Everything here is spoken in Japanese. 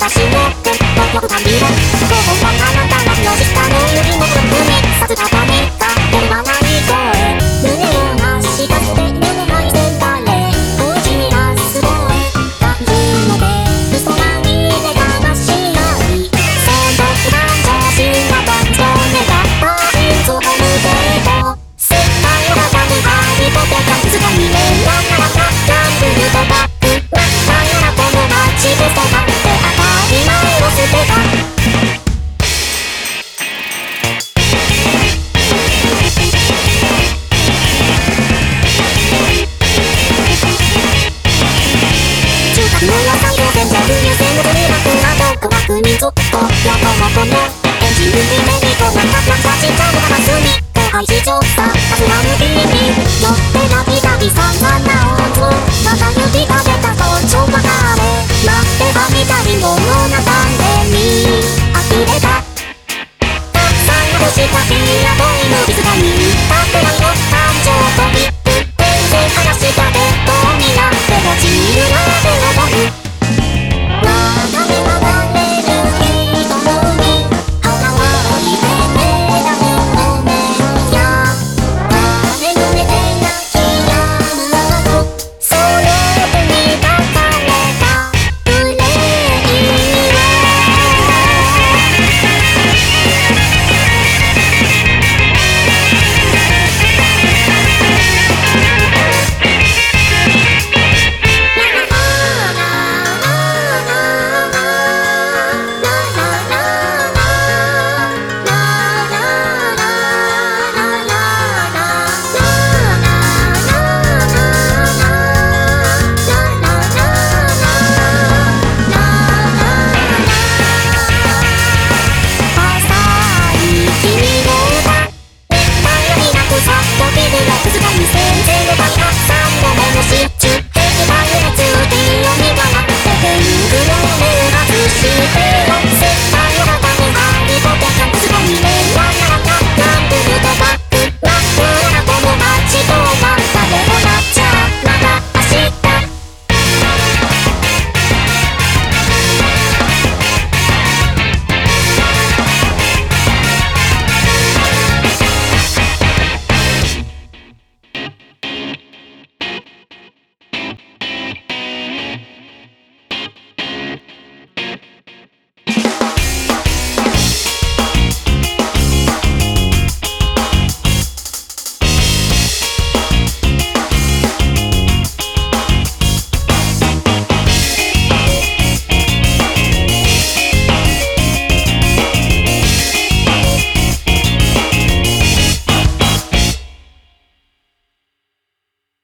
私のって結局くみずっとラボのエンジン夢にとまたたちたのマスみ手配し上さたスラムビーによってたビたびさんがなおずまた指食べた包丁ばかれ待ってはみたりのようなんでに